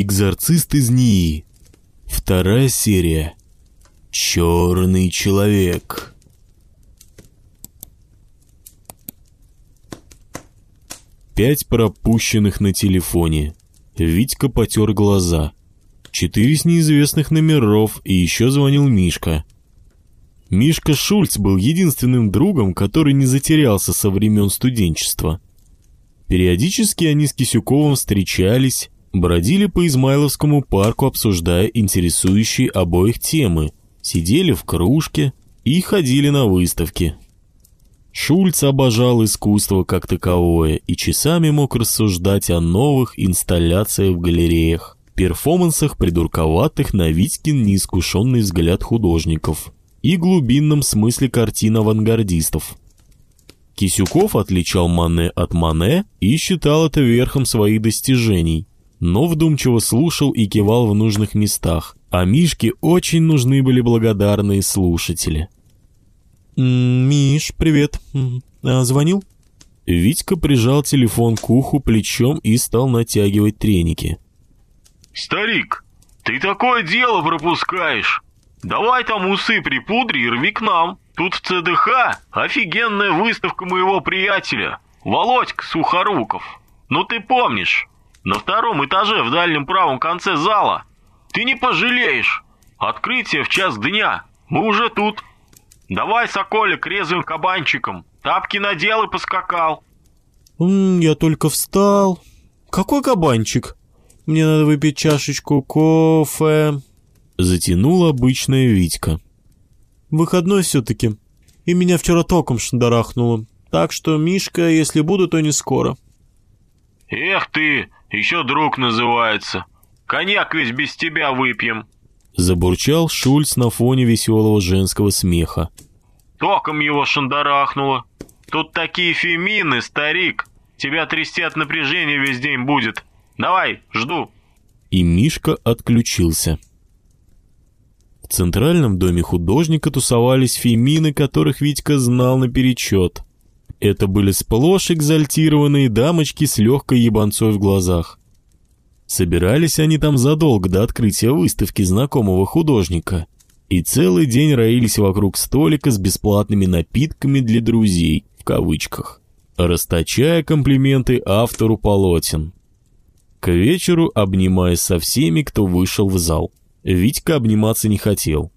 Экзорцист из НИИ. Вторая серия. Черный человек. Пять пропущенных на телефоне. Витька потер глаза. Четыре с неизвестных номеров, и еще звонил Мишка. Мишка Шульц был единственным другом, который не затерялся со времен студенчества. Периодически они с Кисюковым встречались, бродили по Измайловскому парку, обсуждая интересующие обоих темы, сидели в кружке и ходили на выставки. Шульц обожал искусство как таковое и часами мог рассуждать о новых инсталляциях в галереях, перформансах придурковатых на Витькин неискушенный взгляд художников и глубинном смысле картин авангардистов. Кисюков отличал Мане от Мане и считал это верхом своих достижений, но вдумчиво слушал и кивал в нужных местах, а Мишке очень нужны были благодарные слушатели. «Миш, привет. А, звонил?» Витька прижал телефон к уху плечом и стал натягивать треники. «Старик, ты такое дело пропускаешь. Давай там усы припудри и рви к нам. Тут в ЦДХ офигенная выставка моего приятеля, Володька Сухоруков. Ну ты помнишь, на втором этаже в дальнем правом конце зала. Ты не пожалеешь. Открытие в час дня. Мы уже тут. Давай, Соколик, резвым кабанчиком. Тапки надел и поскакал. «Я только встал. Какой кабанчик? Мне надо выпить чашечку кофе». Затянул обычная Витька. Выходной все-таки. И меня вчера током шандарахнуло. Так что, Мишка, если буду, то не скоро. Эх ты, еще друг называется. Коньяк ведь без тебя выпьем. Забурчал Шульц на фоне веселого женского смеха. Током его шандарахнуло. Тут такие фемины, старик. Тебя трясти от напряжения весь день будет. Давай, жду. И Мишка отключился. В центральном доме художника тусовались фемины, которых Витька знал наперечет. Это были сплошь экзальтированные дамочки с легкой ебанцой в глазах. Собирались они там задолго до открытия выставки знакомого художника и целый день роились вокруг столика с бесплатными напитками для друзей, в кавычках, расточая комплименты автору полотен. К вечеру, обнимаясь со всеми, кто вышел в зал, Витька обниматься не хотел.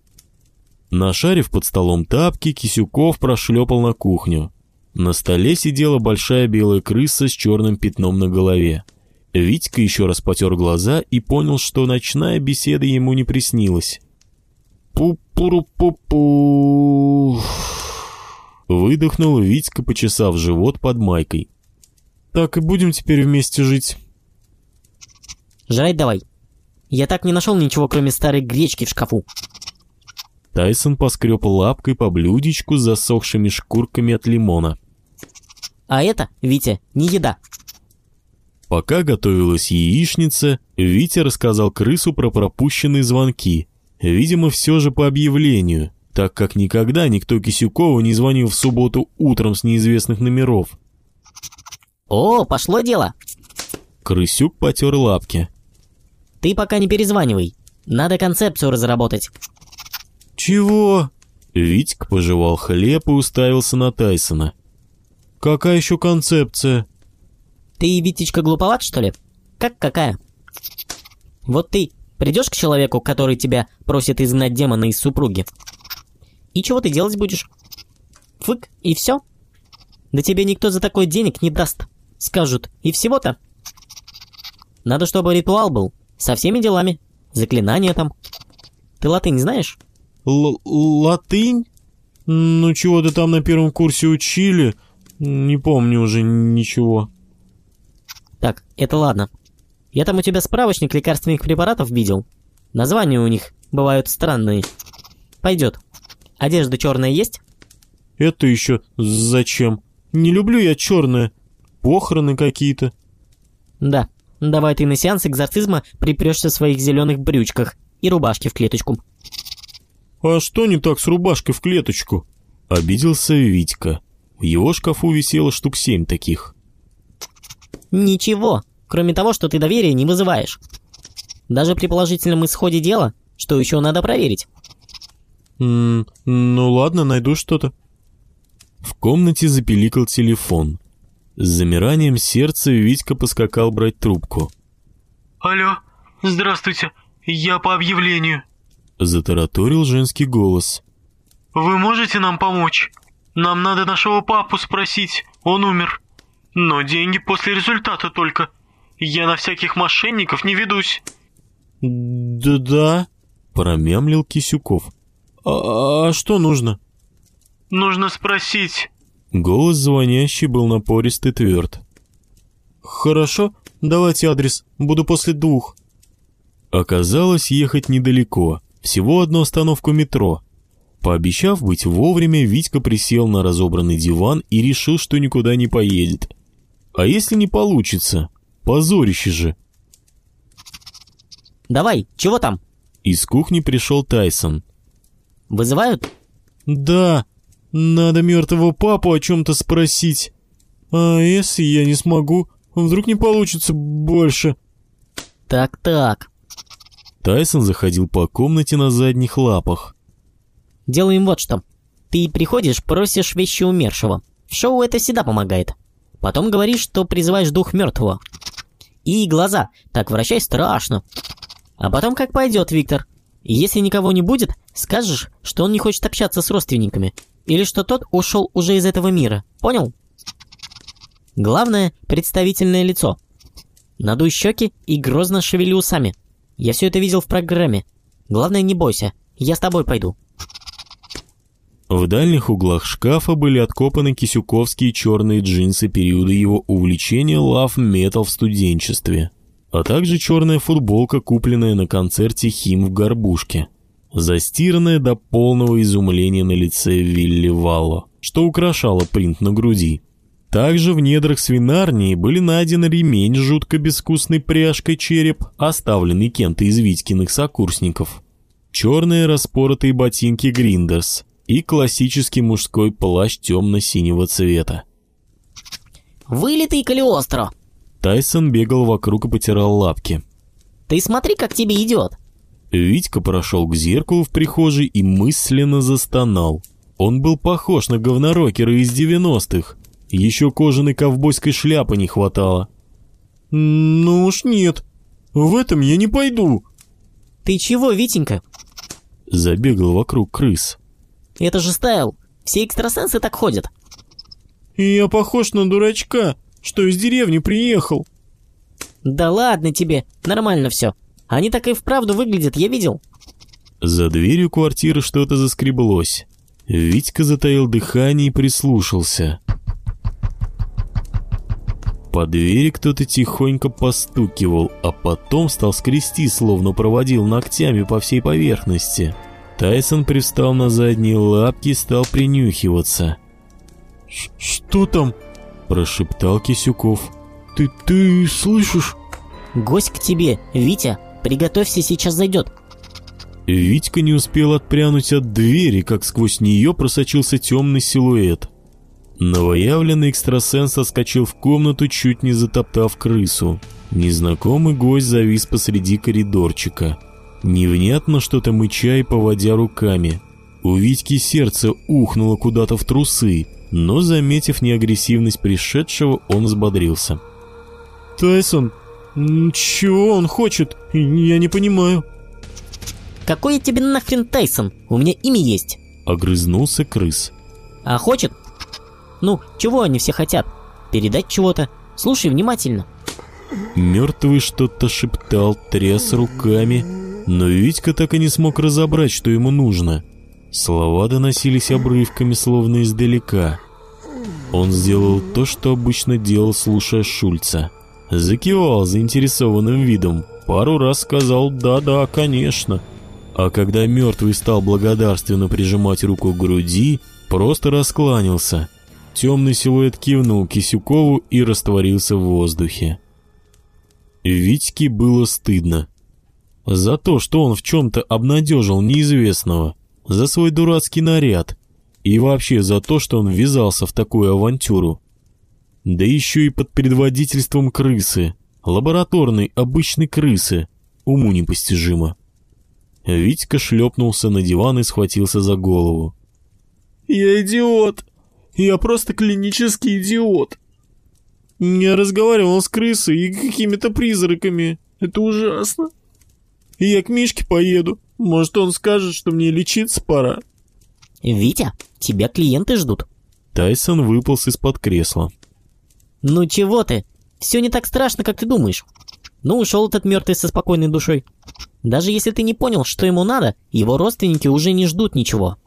Нашарив под столом тапки, Кисюков прошлепал на кухню. На столе сидела большая белая крыса с черным пятном на голове. Витька еще раз потер глаза и понял, что ночная беседа ему не приснилась. «Пу-пу-ру-пу-пу...» Выдохнул Витька, почесав живот под майкой. «Так и будем теперь вместе жить». «Жрать давай. Я так не нашел ничего, кроме старой гречки в шкафу». Тайсон поскреб лапкой по блюдечку с засохшими шкурками от лимона. «А это, Витя, не еда». Пока готовилась яичница, Витя рассказал крысу про пропущенные звонки. Видимо, все же по объявлению, так как никогда никто Кисюкову не звонил в субботу утром с неизвестных номеров. «О, пошло дело!» Крысюк потер лапки. «Ты пока не перезванивай. Надо концепцию разработать». «Чего?» Витьк пожевал хлеб и уставился на Тайсона. «Какая еще концепция?» «Ты, Витечка, глуповат, что ли? Как какая?» «Вот ты придешь к человеку, который тебя просит изгнать демона из супруги, и чего ты делать будешь? Фык, и все? Да тебе никто за такой денег не даст. Скажут, и всего-то. Надо, чтобы ритуал был, со всеми делами, заклинания там. Ты латынь знаешь?» Л «Латынь? Ну, чего-то там на первом курсе учили. Не помню уже ничего». Так, это ладно. Я там у тебя справочник лекарственных препаратов видел. Названия у них бывают странные. Пойдет. Одежда черная есть? Это еще зачем? Не люблю я черное. Похороны какие-то. Да. Давай ты на сеанс экзорцизма припрешься в своих зеленых брючках и рубашке в клеточку. А что не так с рубашкой в клеточку? Обиделся Витька. В его шкафу висело штук семь таких. Ничего, кроме того, что ты доверия не вызываешь. Даже при положительном исходе дела, что еще надо проверить? М, ну ладно, найду что-то. В комнате запеликал телефон. С замиранием сердца Витька поскакал брать трубку. Алло, здравствуйте, я по объявлению. Затараторил женский голос. Вы можете нам помочь? Нам надо нашего папу спросить, он умер. Но деньги после результата только. Я на всяких мошенников не ведусь. Да-да, Промямлил Кисюков. а, а что нужно? Нужно спросить. Голос звонящий был напорист и тверд. Хорошо, давайте адрес, буду после двух. Оказалось, ехать недалеко, всего одну остановку метро. Пообещав быть вовремя, Витька присел на разобранный диван и решил, что никуда не поедет. А если не получится? Позорище же. Давай, чего там? Из кухни пришел Тайсон. Вызывают? Да, надо мертвого папу о чем-то спросить. А если я не смогу, вдруг не получится больше? Так-так. Тайсон заходил по комнате на задних лапах. Делаем вот что. Ты приходишь, просишь вещи умершего. В шоу это всегда помогает. Потом говоришь, что призываешь дух мертвого. И глаза. Так вращай страшно. А потом как пойдет, Виктор. Если никого не будет, скажешь, что он не хочет общаться с родственниками. Или что тот ушел уже из этого мира. Понял? Главное – представительное лицо. Надуй щеки и грозно шевели усами. Я все это видел в программе. Главное, не бойся. Я с тобой пойду. В дальних углах шкафа были откопаны кисюковские черные джинсы периода его увлечения лав-метал в студенчестве, а также черная футболка, купленная на концерте «Хим» в Горбушке, застиранная до полного изумления на лице Вилли Валло, что украшало принт на груди. Также в недрах свинарнии были найдены ремень с жутко безвкусной пряжкой череп, оставленный кем-то из Витькиных сокурсников, черные распоротые ботинки Гриндерс – и классический мужской плащ темно-синего цвета. Вылитый Калиостро! Тайсон бегал вокруг и потирал лапки. Ты смотри, как тебе идет. Витька прошел к зеркалу в прихожей и мысленно застонал. Он был похож на говнорокера из 90-х. Еще кожаной ковбойской шляпы не хватало. Ну уж нет, в этом я не пойду. Ты чего, Витенька? Забегал вокруг крыс. Это же стайл. Все экстрасенсы так ходят. Я похож на дурачка, что из деревни приехал. Да ладно тебе, нормально все. Они так и вправду выглядят, я видел. За дверью квартиры что-то заскреблось. Витька затаил дыхание и прислушался. По двери кто-то тихонько постукивал, а потом стал скрести, словно проводил ногтями по всей поверхности. Тайсон привстал на задние лапки и стал принюхиваться. «Что там?» – прошептал Кисюков. «Ты, ты слышишь?» Гость к тебе, Витя. Приготовься, сейчас зайдет. Витька не успел отпрянуть от двери, как сквозь нее просочился темный силуэт. Новоявленный экстрасенс соскочил в комнату, чуть не затоптав крысу. Незнакомый гость завис посреди коридорчика. Невнятно что-то мыча и поводя руками. У Витьки сердце ухнуло куда-то в трусы, но, заметив неагрессивность пришедшего, он взбодрился. «Тайсон, чего он хочет? Я не понимаю». Какой я тебе нахрен Тайсон? У меня имя есть. Огрызнулся крыс. А хочет? Ну, чего они все хотят? Передать чего-то? Слушай внимательно. Мертвый что-то шептал, тряс руками, но Витька так и не смог разобрать, что ему нужно. Слова доносились обрывками, словно издалека. Он сделал то, что обычно делал, слушая Шульца. Закивал заинтересованным видом, пару раз сказал «да-да, конечно». А когда мертвый стал благодарственно прижимать руку к груди, просто раскланялся. Темный силуэт кивнул Кисюкову и растворился в воздухе. Витьке было стыдно. За то, что он в чем-то обнадежил неизвестного, за свой дурацкий наряд и вообще за то, что он ввязался в такую авантюру. Да еще и под предводительством крысы, лабораторной обычной крысы, уму непостижимо. Витька шлепнулся на диван и схватился за голову. Я идиот. Я просто клинический идиот. Я разговаривал с крысой и какими-то призраками. Это ужасно. Я к Мишке поеду. Может, он скажет, что мне лечиться пора. Витя, тебя клиенты ждут. Тайсон выполз из-под кресла. Ну чего ты? Все не так страшно, как ты думаешь. Ну, ушел этот мертвый со спокойной душой. Даже если ты не понял, что ему надо, его родственники уже не ждут ничего.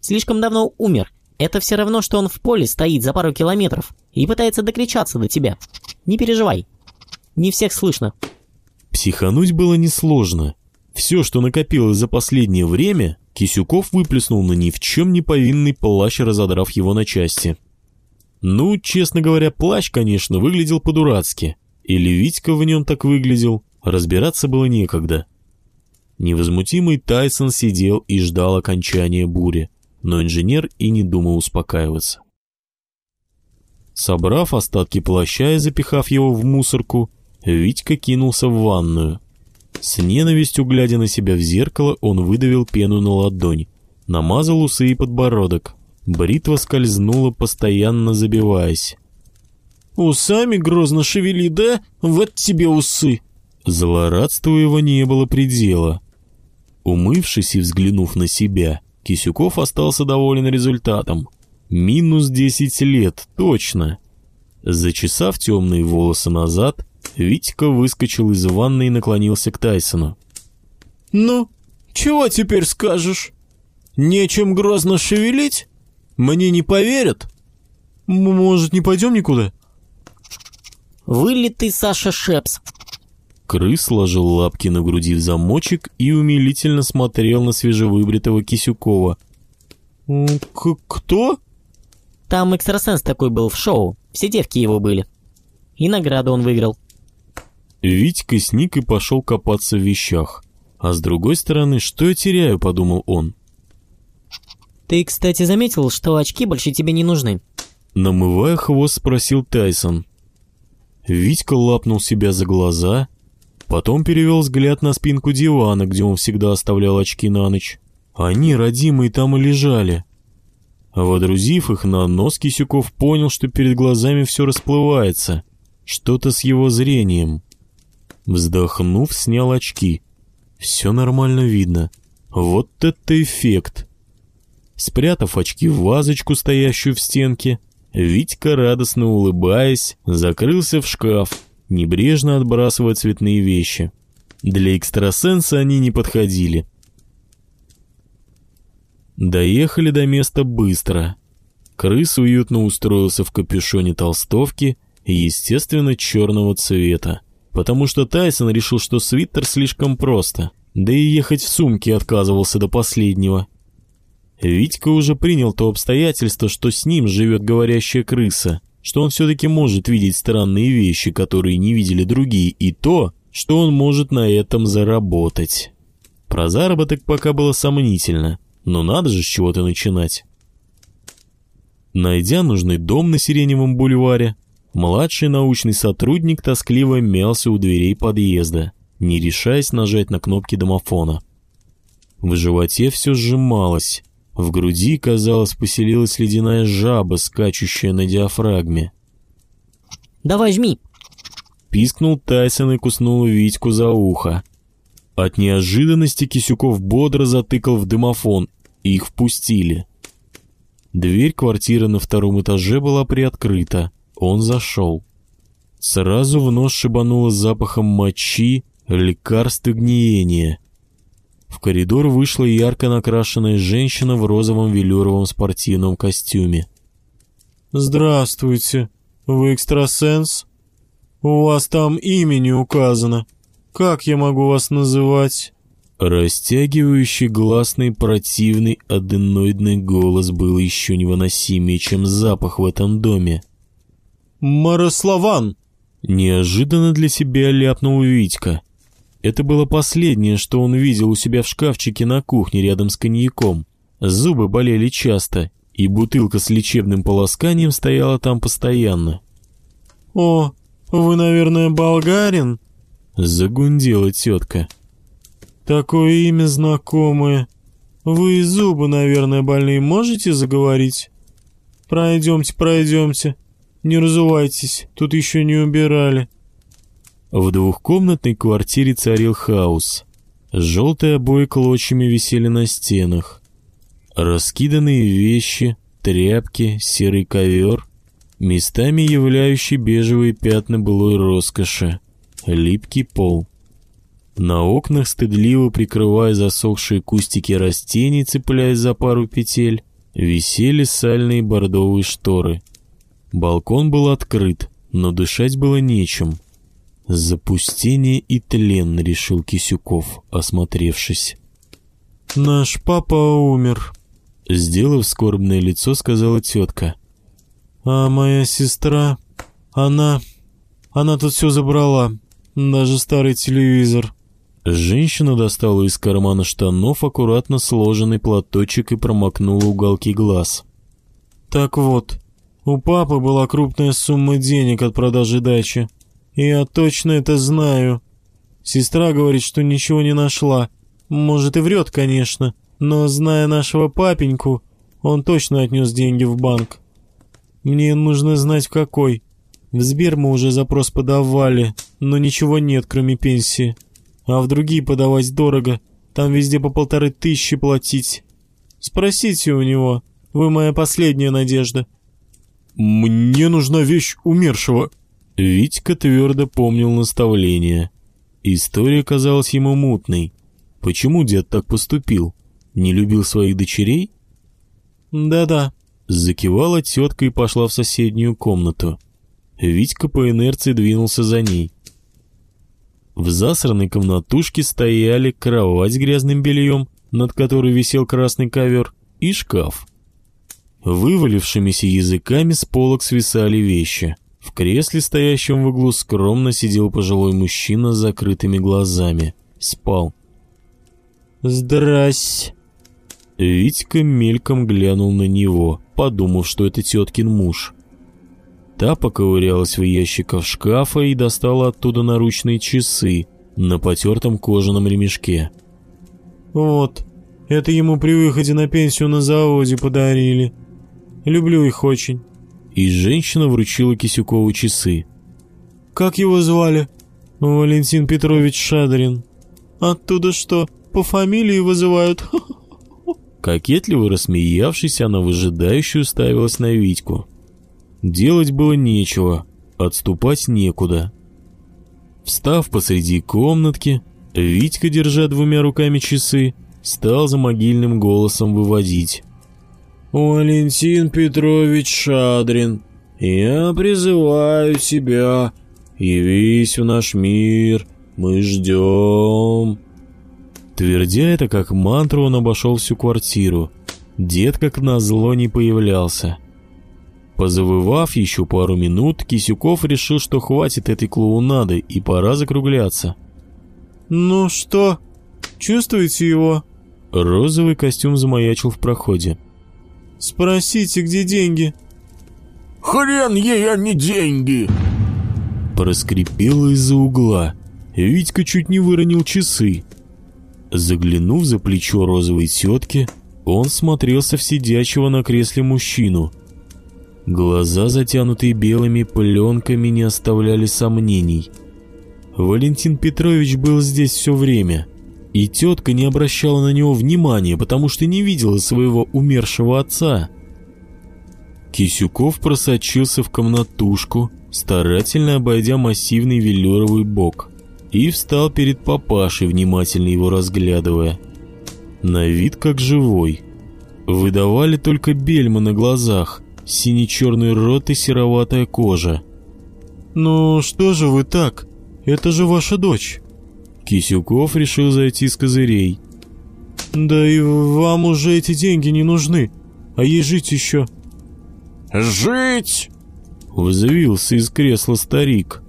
Слишком давно умер. Это все равно, что он в поле стоит за пару километров и пытается докричаться до тебя. Не переживай. Не всех слышно. Психануть было несложно. Все, что накопилось за последнее время, Кисюков выплеснул на ни в чем не повинный плащ, разодрав его на части. Ну, честно говоря, плащ, конечно, выглядел по-дурацки. Или Витька в нем так выглядел, разбираться было некогда. Невозмутимый Тайсон сидел и ждал окончания бури, но инженер и не думал успокаиваться. Собрав остатки плаща и запихав его в мусорку, Витька кинулся в ванную. С ненавистью глядя на себя в зеркало, он выдавил пену на ладонь, намазал усы и подбородок. Бритва скользнула, постоянно забиваясь. «Усами грозно шевели, да? Вот тебе усы!» Злорадству его не было предела. Умывшись и взглянув на себя, Кисюков остался доволен результатом. Минус десять лет, точно. Зачесав темные волосы назад, Витька выскочил из ванны и наклонился к Тайсону. «Ну, чего теперь скажешь? Нечем грозно шевелить? Мне не поверят? Может, не пойдем никуда?» Вылитый Саша Шепс. Крыс сложил лапки на груди в замочек и умилительно смотрел на свежевыбритого Кисюкова. К «Кто?» Там экстрасенс такой был в шоу. Все девки его были. И награду он выиграл. Витька сник и пошел копаться в вещах. А с другой стороны, что я теряю, подумал он. Ты, кстати, заметил, что очки больше тебе не нужны? Намывая хвост, спросил Тайсон. Витька лапнул себя за глаза, потом перевел взгляд на спинку дивана, где он всегда оставлял очки на ночь. Они, родимые, там и лежали. Водрузив их на нос, Кисюков понял, что перед глазами все расплывается. Что-то с его зрением. Вздохнув, снял очки. Все нормально видно. Вот это эффект. Спрятав очки в вазочку, стоящую в стенке, Витька, радостно улыбаясь, закрылся в шкаф, небрежно отбрасывая цветные вещи. Для экстрасенса они не подходили. Доехали до места быстро. Крыс уютно устроился в капюшоне толстовки, естественно, черного цвета, потому что Тайсон решил, что свитер слишком просто, да и ехать в сумке отказывался до последнего. Витька уже принял то обстоятельство, что с ним живет говорящая крыса, что он все-таки может видеть странные вещи, которые не видели другие, и то, что он может на этом заработать. Про заработок пока было сомнительно, но надо же с чего-то начинать. Найдя нужный дом на Сиреневом бульваре, младший научный сотрудник тоскливо мялся у дверей подъезда, не решаясь нажать на кнопки домофона. В животе все сжималось, в груди, казалось, поселилась ледяная жаба, скачущая на диафрагме. «Давай жми!» Пискнул Тайсон и куснул Витьку за ухо. От неожиданности Кисюков бодро затыкал в дымофон, и их впустили. Дверь квартиры на втором этаже была приоткрыта. Он зашел. Сразу в нос шибануло запахом мочи, лекарств и гниения. В коридор вышла ярко накрашенная женщина в розовом велюровом спортивном костюме. «Здравствуйте. Вы экстрасенс? У вас там имя не указано. Как я могу вас называть?» Растягивающий гласный противный аденоидный голос был еще невыносимее, чем запах в этом доме. «Марославан!» Неожиданно для себя ляпнул Витька. Это было последнее, что он видел у себя в шкафчике на кухне рядом с коньяком. Зубы болели часто, и бутылка с лечебным полосканием стояла там постоянно. «О, вы, наверное, болгарин? Загундела тетка. Такое имя знакомое. Вы зубы, наверное, больные можете заговорить? Пройдемте, пройдемте. Не разувайтесь, тут еще не убирали. В двухкомнатной квартире царил хаос. Желтые обои клочьями висели на стенах. Раскиданные вещи, тряпки, серый ковер, местами являющие бежевые пятна былой роскоши, липкий пол. На окнах, стыдливо прикрывая засохшие кустики растений, цепляясь за пару петель, висели сальные бордовые шторы. Балкон был открыт, но дышать было нечем. Запустение и тлен, решил Кисюков, осмотревшись. Наш папа умер, Сделав скорбное лицо, сказала тетка. а моя сестра, она... Она тут все забрала, даже старый телевизор. Женщина достала из кармана штанов аккуратно сложенный платочек и промокнула уголки глаз. Так вот, у папы была крупная сумма денег от продажи дачи. Я точно это знаю. Сестра говорит, что ничего не нашла. Может и врет, конечно, но зная нашего папеньку, он точно отнес деньги в банк. Мне нужно знать в какой. В Сбер мы уже запрос подавали, но ничего нет, кроме пенсии. А в другие подавать дорого, там везде по полторы тысячи платить. Спросите у него, вы моя последняя надежда. «Мне нужна вещь умершего». Витька твердо помнил наставление. История казалась ему мутной. Почему дед так поступил? Не любил своих дочерей? Да-да, Закивала тетка и пошла в соседнюю комнату. Витька по инерции двинулся за ней. В засранной комнатушке стояли кровать с грязным бельем, над которой висел красный ковер, и шкаф. Вывалившимися языками с полок свисали вещи. В кресле, стоящем в углу, скромно сидел пожилой мужчина с закрытыми глазами. Спал. здрась. Витька мельком глянул на него, подумав, что это теткин муж. Та поковырялась в ящиках шкафа и достала оттуда наручные часы на потертом кожаном ремешке. Вот, это ему при выходе на пенсию на заводе подарили. Люблю их очень. И женщина вручила Кисюкову часы. Как его звали? Валентин Петрович Шадрин. Оттуда что, по фамилии вызывают? Кокетливо рассмеявшись, она выжидающе уставилась на Витьку. Делать было нечего, отступать некуда. Встав посреди комнатки, Витька, держа двумя руками часы, стал за могильным голосом выводить. Валентин Петрович Шадрин, я призываю тебя, явись в наш мир, мы ждем. Твердя это как мантру, он обошел всю квартиру. Дед, как назло, не появлялся. Позавывав еще пару минут, Кисюков решил, что хватит этой клоунады и пора закругляться. Ну что, чувствуете его? Розовый костюм замаячил в проходе. Спросите, где деньги? Хрен ей, а не деньги! Проскрипело из-за угла. Витька чуть не выронил часы. Заглянув за плечо розовой тетки, он смотрелся в сидячего на кресле мужчину. Глаза, затянутые белыми пленками, не оставляли сомнений. Валентин Петрович был здесь все время, и тетка не обращала на него внимания, потому что не видела своего умершего отца. Кисюков просочился в комнатушку, старательно обойдя массивный велюровый бок, и встал перед папашей, внимательно его разглядывая. На вид как живой. Выдавали только бельма на глазах, синий-черный рот и сероватая кожа. Ну что же вы так? Это же ваша дочь. Кисюков решил зайти с козырей. Да и вам уже эти деньги не нужны, а ей жить еще. Жить? Взвился из кресла старик.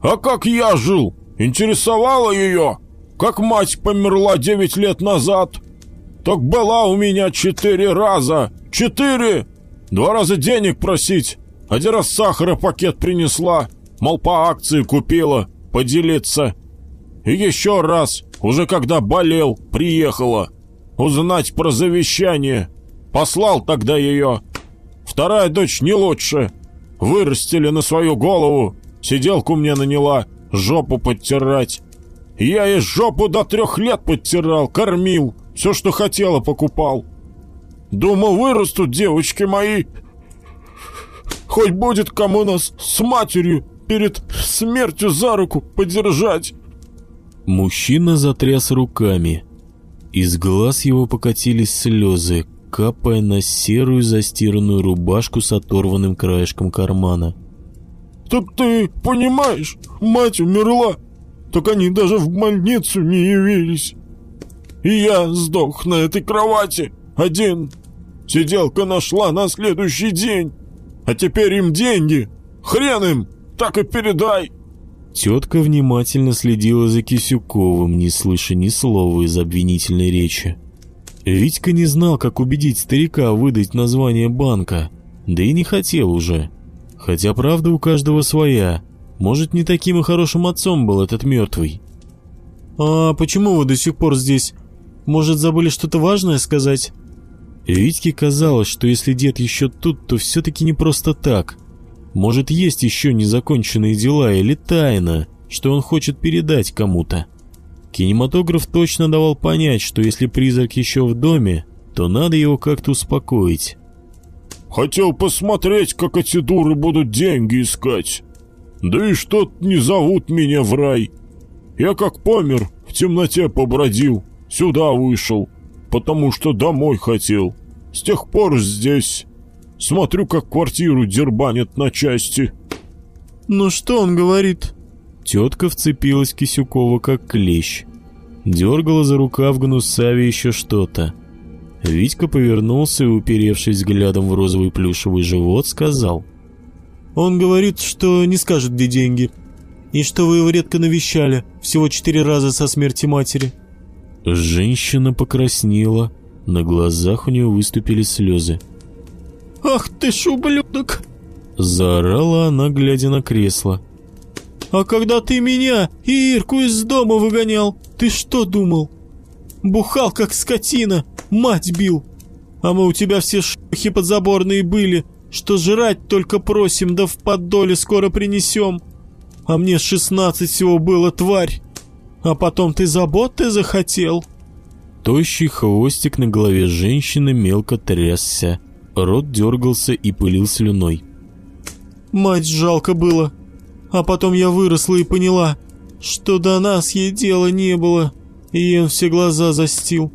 А как я жил? Интересовало ее? Как мать померла девять лет назад? Так была у меня четыре раза. Четыре! Два раза денег просить. Один раз сахара пакет принесла. Мол, по акции купила. поделиться. И еще раз, уже когда болел, приехала. Узнать про завещание. Послал тогда ее. Вторая дочь не лучше. Вырастили на свою голову. Сиделку мне наняла, жопу подтирать. Я ей жопу до трех лет подтирал, кормил. Все, что хотела, покупал. Думал, вырастут девочки мои. Хоть будет кому нас с матерью перед смертью за руку подержать. Мужчина затряс руками. Из глаз его покатились слезы, капая на серую застиранную рубашку с оторванным краешком кармана. «Так ты понимаешь, мать умерла, так они даже в больницу не явились. И я сдох на этой кровати, один. Сиделка нашла на следующий день, а теперь им деньги. Хрен им, так и передай». Тетка внимательно следила за Кисюковым, не слыша ни слова из обвинительной речи. Витька не знал, как убедить старика выдать название банка, да и не хотел уже. Хотя правда у каждого своя. Может, не таким и хорошим отцом был этот мертвый. «А почему вы до сих пор здесь? Может, забыли что-то важное сказать?» Витьке казалось, что если дед еще тут, то все-таки не просто так. Может, есть еще незаконченные дела или тайна, что он хочет передать кому-то. Кинематограф точно давал понять, что если призрак еще в доме, то надо его как-то успокоить. «Хотел посмотреть, как эти дуры будут деньги искать. Да и что-то не зовут меня в рай. Я как помер, в темноте побродил, сюда вышел, потому что домой хотел. С тех пор здесь. Смотрю, как квартиру дербанят на части». «Ну что он говорит?» Тетка вцепилась Кисюкова как клещ. Дергала за рукав гнусави еще что-то. Витька повернулся и, уперевшись взглядом в розовый плюшевый живот, сказал. «Он говорит, что не скажет, где деньги. И что вы его редко навещали, всего четыре раза со смерти матери». Женщина покраснела, на глазах у нее выступили слезы. «Ах ты ж ублюдок!» Заорала она, глядя на кресло. «А когда ты меня и Ирку из дома выгонял, ты что думал? Бухал, как скотина, мать бил. А мы у тебя все шлюхи подзаборные были, что жрать только просим, да в поддоле скоро принесем. А мне шестнадцать всего было, тварь. А потом ты заботы захотел». Тощий хвостик на голове женщины мелко трясся. Рот дергался и пылил слюной. Мать жалко было. А потом я выросла и поняла, что до нас ей дела не было, и он все глаза застил.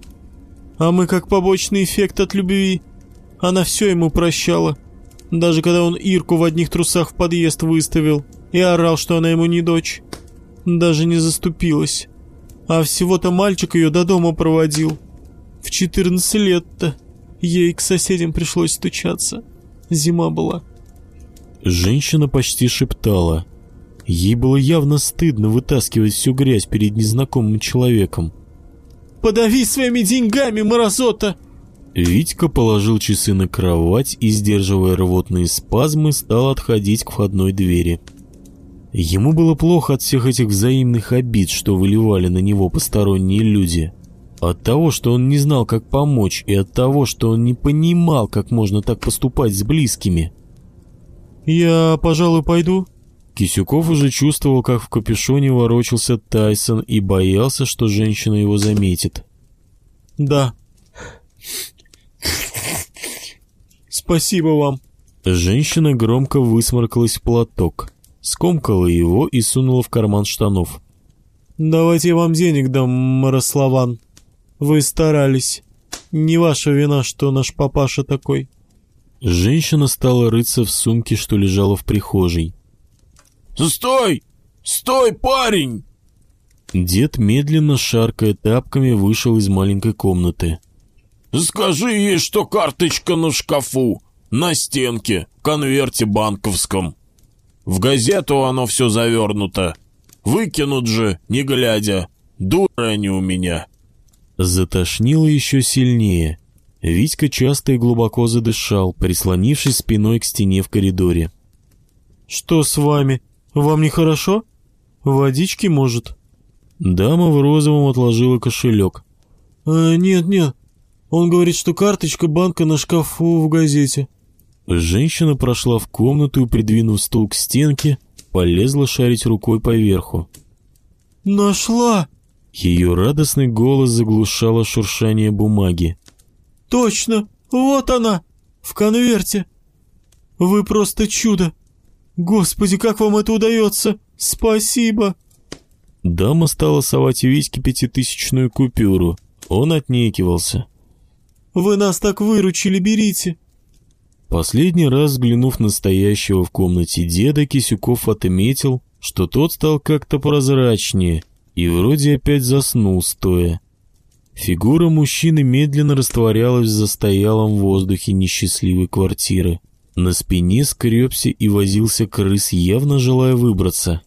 А мы как побочный эффект от любви. Она все ему прощала. Даже когда он Ирку в одних трусах в подъезд выставил и орал, что она ему не дочь. Даже не заступилась. А всего-то мальчик ее до дома проводил. В 14 лет-то. Ей к соседям пришлось стучаться. Зима была. Женщина почти шептала. Ей было явно стыдно вытаскивать всю грязь перед незнакомым человеком. «Подави своими деньгами, мразота!» Витька положил часы на кровать и, сдерживая рвотные спазмы, стал отходить к входной двери. Ему было плохо от всех этих взаимных обид, что выливали на него посторонние люди. От того, что он не знал, как помочь, и от того, что он не понимал, как можно так поступать с близкими. «Я, пожалуй, пойду». Кисюков уже чувствовал, как в капюшоне ворочался Тайсон и боялся, что женщина его заметит. «Да». «Спасибо вам». Женщина громко высморкалась в платок, скомкала его и сунула в карман штанов. «Давайте я вам денег дам, Марославан. Вы старались. Не ваша вина, что наш папаша такой». Женщина стала рыться в сумке, что лежала в прихожей. «Стой! Стой, парень!» Дед, медленно шаркая тапками, вышел из маленькой комнаты. «Скажи ей, что карточка на шкафу, на стенке, конверте банковском. В газету оно все завернуто. Выкинут же, не глядя. Дуры они у меня». Затошнило еще сильнее. Витька часто и глубоко задышал, прислонившись спиной к стене в коридоре. «Что с вами? Вам нехорошо?» Водички, может?» Дама в розовом отложила кошелек. «А, нет, нет. Он говорит, что карточка банка на шкафу в газете». Женщина прошла в комнату и, придвинув стул к стенке, полезла шарить рукой поверху. «Нашла!» Ее радостный голос заглушало шуршание бумаги. «Точно! Вот она! В конверте! Вы просто чудо! Господи, как вам это удается! Спасибо!» Дама стала совать Витьке пятитысячную купюру. Он отнекивался. «Вы нас так выручили, берите!» Последний раз взглянув на стоящего в комнате деда, Кисюков отметил, что тот стал как-то прозрачнее и вроде опять заснул стоя. Фигура мужчины медленно растворялась в застоялом воздухе несчастливой квартиры. На спине скребся и возился крыс, явно желая выбраться.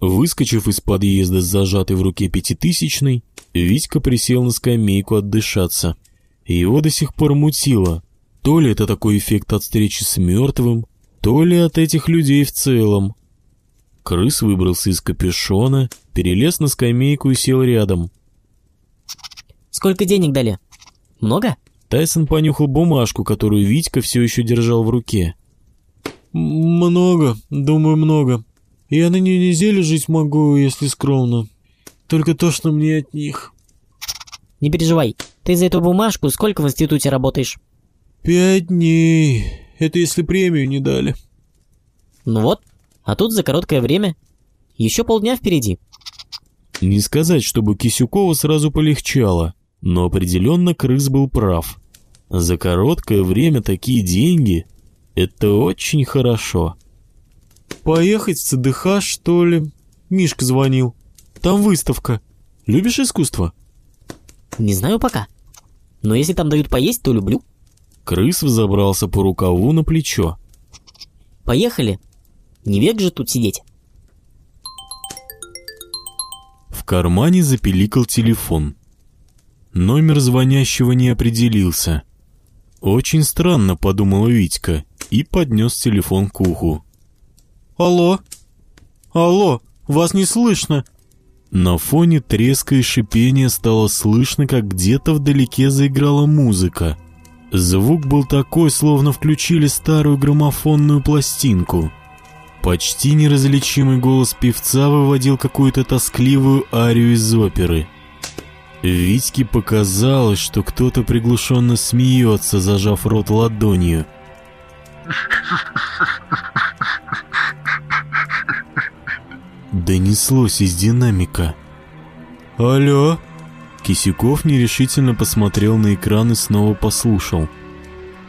Выскочив из подъезда с зажатой в руке пятитысячной, Витька присел на скамейку отдышаться. Его до сих пор мутило. То ли это такой эффект от встречи с мертвым, то ли от этих людей в целом. Крыс выбрался из капюшона, перелез на скамейку и сел рядом. Сколько денег дали? Много? Тайсон понюхал бумажку, которую Витька все еще держал в руке. «Много, думаю, много. Я на нее неделю жить могу, если скромно. Только то, что мне от них». Не переживай, ты за эту бумажку сколько в институте работаешь? «Пять дней. Это если премию не дали». Ну вот, а тут за короткое время. Еще полдня впереди. Не сказать, чтобы Кисюкова сразу полегчало, но определенно крыс был прав. За короткое время такие деньги — это очень хорошо. «Поехать в ЦДХ, что ли?» Мишка звонил. «Там выставка. Любишь искусство?» Не знаю пока. Но если там дают поесть, то люблю. Крыс взобрался по рукаву на плечо. Поехали. Не век же тут сидеть. В кармане запеликал телефон. Номер звонящего не определился. Очень странно, подумала Витька, и поднес телефон к уху. «Алло? Алло, вас не слышно!» На фоне треска и шипения стало слышно, как где-то вдалеке заиграла музыка. Звук был такой, словно включили старую граммофонную пластинку. Почти неразличимый голос певца выводил какую-то тоскливую арию из оперы. Витьке показалось, что кто-то приглушенно смеется, зажав рот ладонью. Донеслось из динамика. «Алло?» Кисюков нерешительно посмотрел на экран и снова послушал.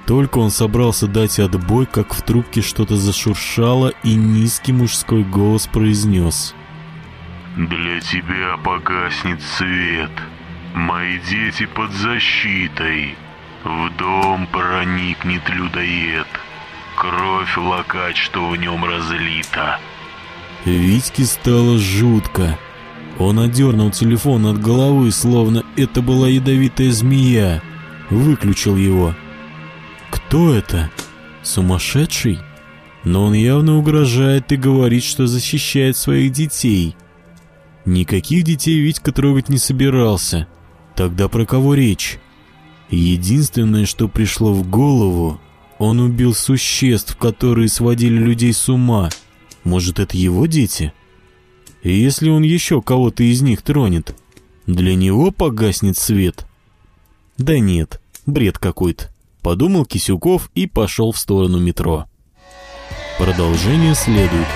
Только он собрался дать отбой, как в трубке что-то зашуршало, и низкий мужской голос произнес. Для тебя погаснет свет. Мои дети под защитой. В дом проникнет людоед. Кровь лакать, что в нем разлита. Витьке стало жутко. Он отдернул телефон от головы, словно это была ядовитая змея. Выключил его. Кто это? Сумасшедший? Но он явно угрожает и говорит, что защищает своих детей. Никаких детей Витька трогать не собирался. Тогда про кого речь? Единственное, что пришло в голову, он убил существ, которые сводили людей с ума. Может, это его дети? И если он еще кого-то из них тронет, для него погаснет свет? Да нет, бред какой-то. Подумал Кисюков и пошел в сторону метро. Продолжение следует.